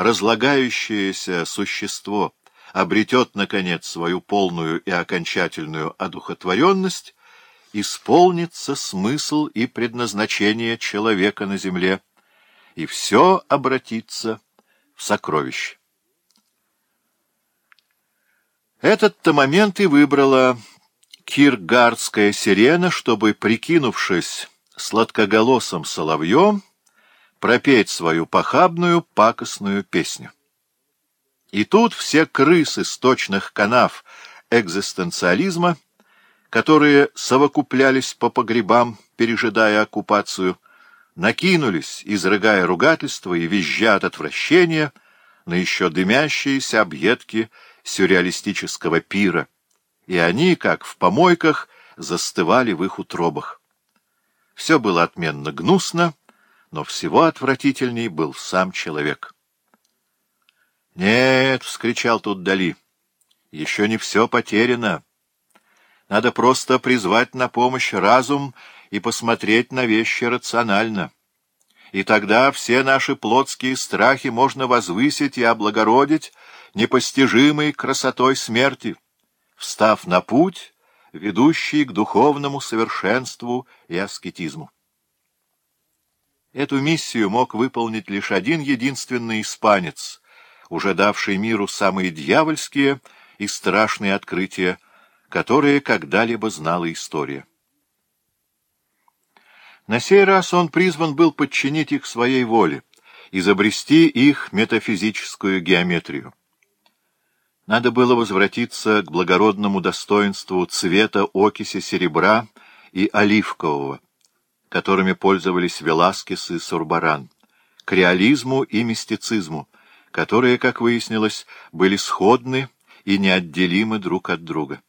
разлагающееся существо обретет, наконец, свою полную и окончательную одухотворенность, исполнится смысл и предназначение человека на земле, и все обратится в сокровище. Этот-то момент и выбрала киргардская сирена, чтобы, прикинувшись сладкоголосым соловьем, пропеть свою похабную пакостную песню. И тут все крысы сточных канав экзистенциализма, которые совокуплялись по погребам, пережидая оккупацию, накинулись, изрыгая ругательства и визжа от отвращения, на еще дымящиеся объедки сюрреалистического пира, и они, как в помойках, застывали в их утробах. Все было отменно гнусно, но всего отвратительней был сам человек. «Нет!» — вскричал тут Дали. «Еще не все потеряно. Надо просто призвать на помощь разум и посмотреть на вещи рационально. И тогда все наши плотские страхи можно возвысить и облагородить непостижимой красотой смерти, встав на путь, ведущий к духовному совершенству и аскетизму». Эту миссию мог выполнить лишь один единственный испанец, уже давший миру самые дьявольские и страшные открытия, которые когда-либо знала история. На сей раз он призван был подчинить их своей воле, изобрести их метафизическую геометрию. Надо было возвратиться к благородному достоинству цвета окиси серебра и оливкового, которыми пользовались Веласкес и Сурбаран, к реализму и мистицизму, которые, как выяснилось, были сходны и неотделимы друг от друга.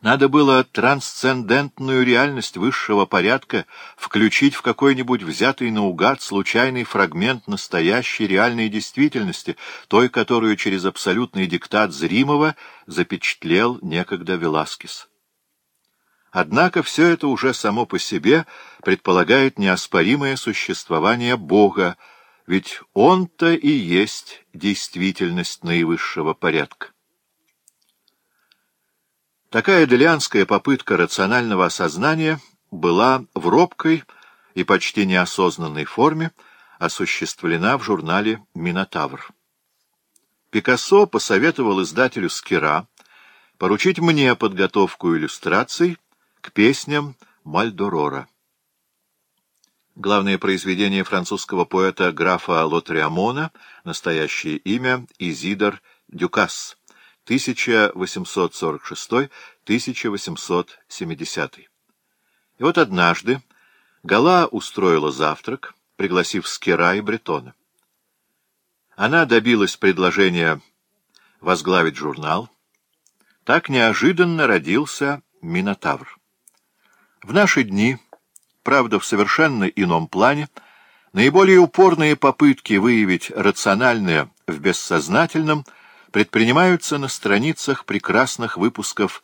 Надо было трансцендентную реальность высшего порядка включить в какой-нибудь взятый наугад случайный фрагмент настоящей реальной действительности, той, которую через абсолютный диктат зримого запечатлел некогда Веласкес. Однако все это уже само по себе предполагает неоспоримое существование Бога, ведь Он-то и есть действительность наивысшего порядка. Такая делианская попытка рационального осознания была в робкой и почти неосознанной форме осуществлена в журнале «Минотавр». Пикассо посоветовал издателю Скира поручить мне подготовку иллюстраций к песням Мальдорора. Главное произведение французского поэта графа Лотриамона, настоящее имя Изидор Дюкас, 1846-1870. И вот однажды Гала устроила завтрак, пригласив Скира и Бретона. Она добилась предложения возглавить журнал. Так неожиданно родился Минотавр. В наши дни, правда в совершенно ином плане, наиболее упорные попытки выявить рациональное в бессознательном предпринимаются на страницах прекрасных выпусков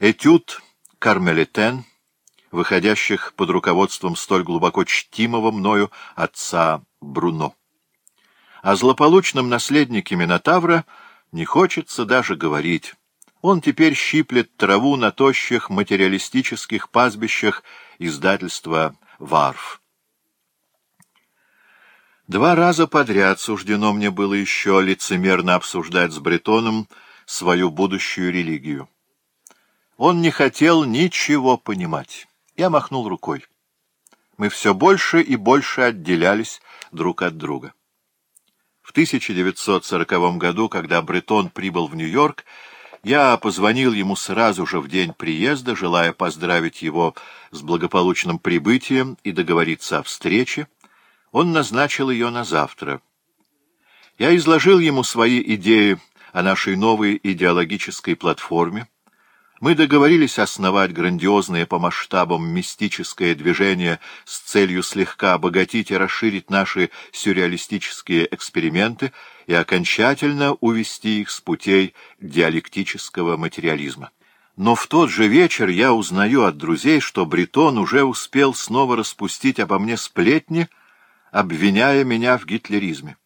«Этюд Кармелитен», выходящих под руководством столь глубоко чтимого мною отца Бруно. О злополучном наследнике Минотавра не хочется даже говорить. Он теперь щиплет траву на тощих материалистических пастбищах издательства «Варф». Два раза подряд суждено мне было еще лицемерно обсуждать с Бретоном свою будущую религию. Он не хотел ничего понимать. Я махнул рукой. Мы все больше и больше отделялись друг от друга. В 1940 году, когда Бретон прибыл в Нью-Йорк, я позвонил ему сразу же в день приезда, желая поздравить его с благополучным прибытием и договориться о встрече. Он назначил ее на завтра. Я изложил ему свои идеи о нашей новой идеологической платформе, мы договорились основать грандиозное по масштабам мистическое движение с целью слегка обогатить и расширить наши сюрреалистические эксперименты и окончательно увести их с путей диалектического материализма. Но в тот же вечер я узнаю от друзей, что Бретон уже успел снова распустить обо мне сплетни, обвиняя меня в гитлеризме.